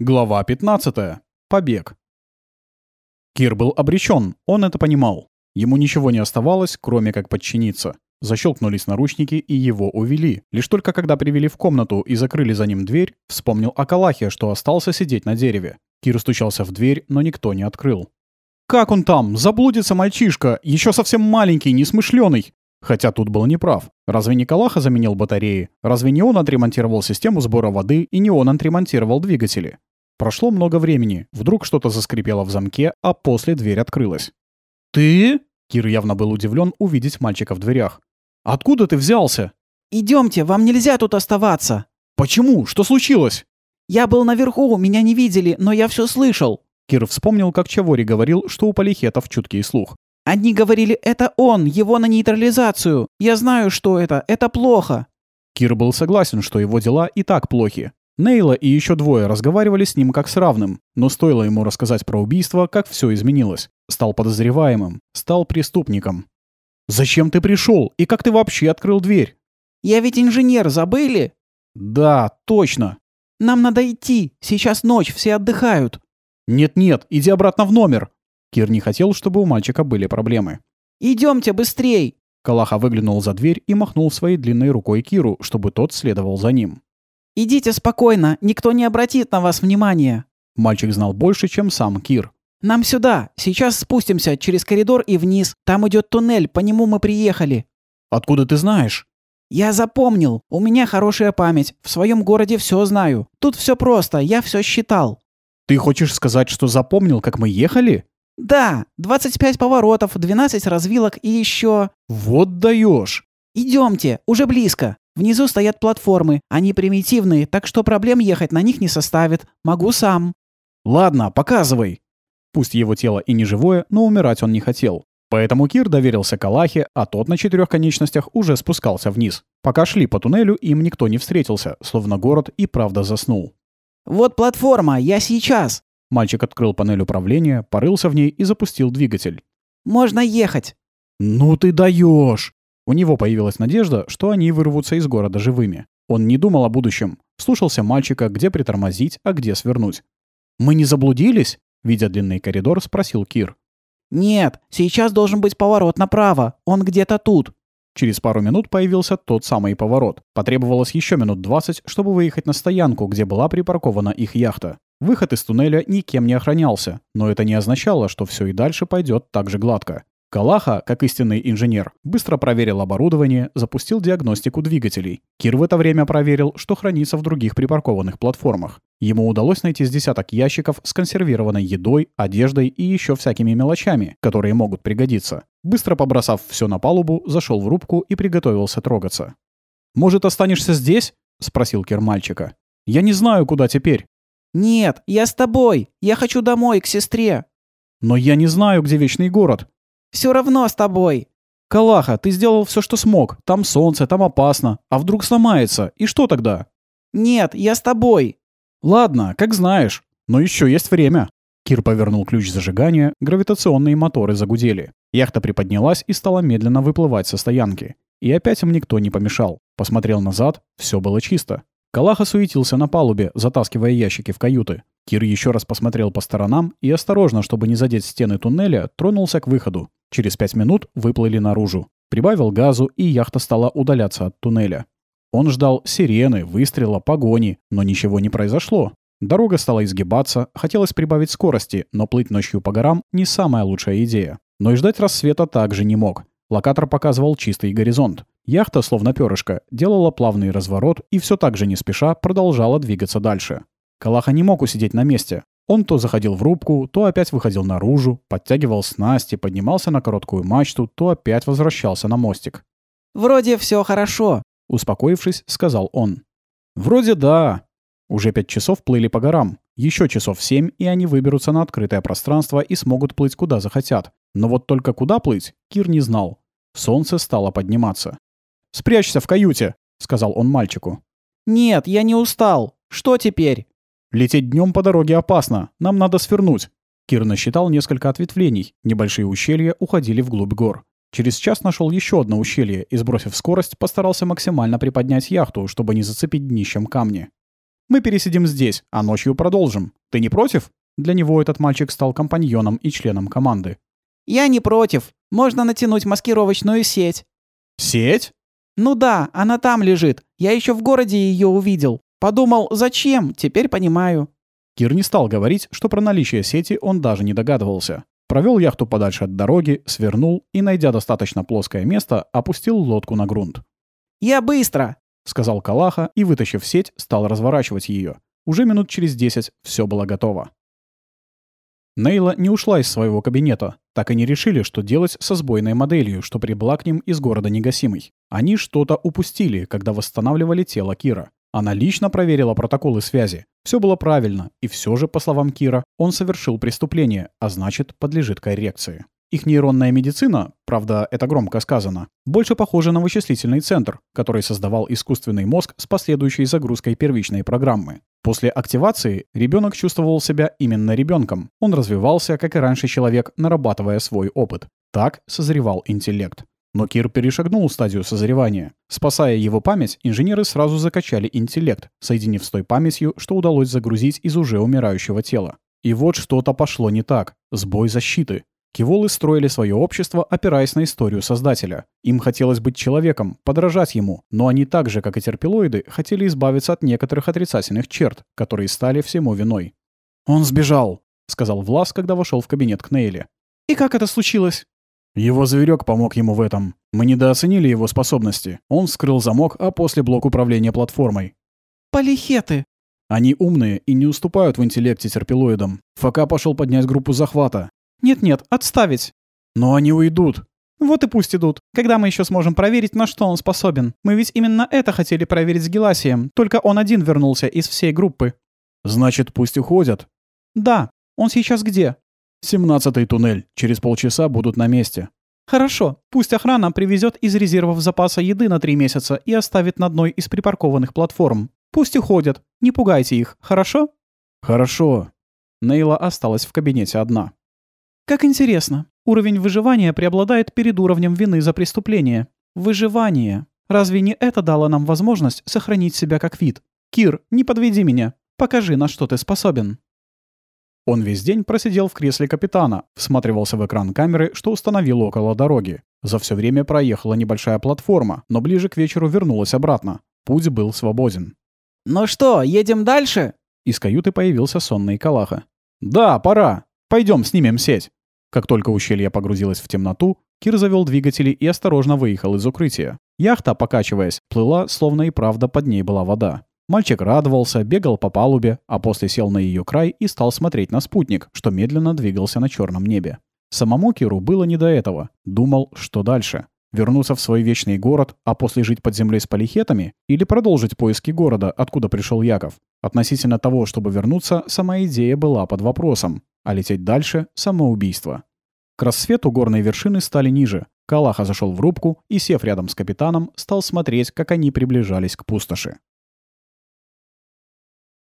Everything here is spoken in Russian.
Глава 15. Побег. Кир был обречен, он это понимал. Ему ничего не оставалось, кроме как подчиниться. Защелкнулись наручники и его увели. Лишь только когда привели в комнату и закрыли за ним дверь, вспомнил о Калахе, что остался сидеть на дереве. Кир стучался в дверь, но никто не открыл. «Как он там? Заблудится мальчишка! Еще совсем маленький, несмышленый!» Хотя тут был неправ. Разве не Калаха заменил батареи? Разве не он отремонтировал систему сбора воды и не он отремонтировал двигатели? Прошло много времени. Вдруг что-то заскрипело в замке, а после дверь открылась. «Ты?» Кир явно был удивлен увидеть мальчика в дверях. «Откуда ты взялся?» «Идемте, вам нельзя тут оставаться!» «Почему? Что случилось?» «Я был наверху, меня не видели, но я все слышал!» Кир вспомнил, как Чавори говорил, что у полихетов чуткий слух. Они говорили, это он, его на нейтрализацию. Я знаю, что это. Это плохо. Кир был согласен, что его дела и так плохи. Нейла и еще двое разговаривали с ним как с равным, но стоило ему рассказать про убийство, как все изменилось. Стал подозреваемым, стал преступником. «Зачем ты пришел? И как ты вообще открыл дверь?» «Я ведь инженер, забыли?» «Да, точно». «Нам надо идти. Сейчас ночь, все отдыхают». «Нет-нет, иди обратно в номер. Кир не хотел, чтобы у мальчика были проблемы. «Идемте быстрей!» Калаха выглянул за дверь и махнул своей длинной рукой Киру, чтобы тот следовал за ним. «Идите спокойно, никто не обратит на вас внимания!» Мальчик знал больше, чем сам Кир. «Нам сюда! Сейчас спустимся через коридор и вниз. Там идет туннель, по нему мы приехали». «Откуда ты знаешь?» «Я запомнил. У меня хорошая память. В своем городе все знаю. Тут все просто, я все считал». «Ты хочешь сказать, что запомнил, как мы ехали?» «Да, 25 поворотов, 12 развилок и еще...» «Вот даешь!» «Идемте, уже близко. Внизу стоят платформы. Они примитивные, так что проблем ехать на них не составит. Могу сам». «Ладно, показывай». Пусть его тело и не живое, но умирать он не хотел. Поэтому Кир доверился Калахе, а тот на четырех конечностях уже спускался вниз. Пока шли по туннелю, им никто не встретился, словно город и правда заснул. «Вот платформа, я сейчас!» Мальчик открыл панель управления, порылся в ней и запустил двигатель. «Можно ехать!» «Ну ты даешь!» У него появилась надежда, что они вырвутся из города живыми. Он не думал о будущем. Слушался мальчика, где притормозить, а где свернуть. «Мы не заблудились?» Видя длинный коридор, спросил Кир. «Нет, сейчас должен быть поворот направо. Он где-то тут». Через пару минут появился тот самый поворот. Потребовалось еще минут 20, чтобы выехать на стоянку, где была припаркована их яхта. Выход из туннеля никем не охранялся, но это не означало, что все и дальше пойдет так же гладко. Калаха, как истинный инженер, быстро проверил оборудование, запустил диагностику двигателей. Кир в это время проверил, что хранится в других припаркованных платформах. Ему удалось найти с десяток ящиков с консервированной едой, одеждой и еще всякими мелочами, которые могут пригодиться. Быстро побросав все на палубу, зашел в рубку и приготовился трогаться. «Может, останешься здесь?» — спросил Кир мальчика. «Я не знаю, куда теперь». «Нет, я с тобой. Я хочу домой, к сестре». «Но я не знаю, где Вечный город». «Все равно с тобой». «Калаха, ты сделал все, что смог. Там солнце, там опасно. А вдруг сломается? И что тогда?» «Нет, я с тобой». «Ладно, как знаешь. Но еще есть время». Кир повернул ключ зажигания, гравитационные моторы загудели. Яхта приподнялась и стала медленно выплывать со стоянки. И опять им никто не помешал. Посмотрел назад, все было чисто. Калаха суетился на палубе, затаскивая ящики в каюты. Кир еще раз посмотрел по сторонам и, осторожно, чтобы не задеть стены туннеля, тронулся к выходу. Через пять минут выплыли наружу. Прибавил газу, и яхта стала удаляться от туннеля. Он ждал сирены, выстрела, погони, но ничего не произошло. Дорога стала изгибаться, хотелось прибавить скорости, но плыть ночью по горам — не самая лучшая идея. Но и ждать рассвета также не мог. Локатор показывал чистый горизонт. Яхта, словно перышко, делала плавный разворот и все так же не спеша продолжала двигаться дальше. Калаха не мог усидеть на месте. Он то заходил в рубку, то опять выходил наружу, подтягивал снасти, поднимался на короткую мачту, то опять возвращался на мостик. «Вроде все хорошо», — успокоившись, сказал он. «Вроде да». Уже пять часов плыли по горам. Еще часов семь, и они выберутся на открытое пространство и смогут плыть куда захотят. Но вот только куда плыть, Кир не знал. Солнце стало подниматься. «Спрячься в каюте», — сказал он мальчику. «Нет, я не устал. Что теперь?» «Лететь днем по дороге опасно. Нам надо свернуть». Кир насчитал несколько ответвлений. Небольшие ущелья уходили вглубь гор. Через час нашел еще одно ущелье и, сбросив скорость, постарался максимально приподнять яхту, чтобы не зацепить днищем камни. Мы пересидим здесь, а ночью продолжим. Ты не против?» Для него этот мальчик стал компаньоном и членом команды. «Я не против. Можно натянуть маскировочную сеть». «Сеть?» «Ну да, она там лежит. Я еще в городе ее увидел. Подумал, зачем? Теперь понимаю». Кир не стал говорить, что про наличие сети он даже не догадывался. Провел яхту подальше от дороги, свернул и, найдя достаточно плоское место, опустил лодку на грунт. «Я быстро!» — сказал Калаха и, вытащив сеть, стал разворачивать ее. Уже минут через десять все было готово. Нейла не ушла из своего кабинета. Так и не решили, что делать со сбойной моделью, что прибыла к ним из города Негасимый. Они что-то упустили, когда восстанавливали тело Кира. Она лично проверила протоколы связи. Все было правильно, и все же, по словам Кира, он совершил преступление, а значит, подлежит коррекции. Их нейронная медицина, правда, это громко сказано, больше похожа на вычислительный центр, который создавал искусственный мозг с последующей загрузкой первичной программы. После активации ребенок чувствовал себя именно ребенком. Он развивался, как и раньше человек, нарабатывая свой опыт. Так созревал интеллект. Но Кир перешагнул стадию созревания. Спасая его память, инженеры сразу закачали интеллект, соединив с той памятью, что удалось загрузить из уже умирающего тела. И вот что-то пошло не так. Сбой защиты. Киволы строили свое общество, опираясь на историю Создателя. Им хотелось быть человеком, подражать ему, но они так же, как и терпилоиды, хотели избавиться от некоторых отрицательных черт, которые стали всему виной. «Он сбежал», — сказал Влас, когда вошел в кабинет к Нейле. «И как это случилось?» Его зверек помог ему в этом. Мы недооценили его способности. Он вскрыл замок, а после блок управления платформой. Полихеты. Они умные и не уступают в интеллекте терпилоидам. ФК пошел поднять группу захвата. Нет-нет, отставить. Но они уйдут. Вот и пусть идут. Когда мы еще сможем проверить, на что он способен? Мы ведь именно это хотели проверить с Геласием. Только он один вернулся из всей группы. Значит, пусть уходят. Да. Он сейчас где? Семнадцатый туннель. Через полчаса будут на месте. Хорошо. Пусть охрана привезет из резервов запаса еды на три месяца и оставит на одной из припаркованных платформ. Пусть уходят. Не пугайте их. Хорошо? Хорошо. Нейла осталась в кабинете одна. Как интересно. Уровень выживания преобладает перед уровнем вины за преступление. Выживание. Разве не это дало нам возможность сохранить себя как вид? Кир, не подведи меня. Покажи, на что ты способен. Он весь день просидел в кресле капитана, всматривался в экран камеры, что установил около дороги. За все время проехала небольшая платформа, но ближе к вечеру вернулась обратно. Путь был свободен. «Ну что, едем дальше?» Из каюты появился сонный Калаха. «Да, пора. Пойдем снимем сеть». Как только ущелье погрузилось в темноту, Кир завел двигатели и осторожно выехал из укрытия. Яхта, покачиваясь, плыла, словно и правда под ней была вода. Мальчик радовался, бегал по палубе, а после сел на ее край и стал смотреть на спутник, что медленно двигался на черном небе. Самому Киру было не до этого. Думал, что дальше. Вернуться в свой вечный город, а после жить под землей с полихетами? Или продолжить поиски города, откуда пришел Яков? Относительно того, чтобы вернуться, сама идея была под вопросом. А лететь дальше — самоубийство. К рассвету горные вершины стали ниже. Калаха зашел в рубку и, сев рядом с капитаном, стал смотреть, как они приближались к пустоши.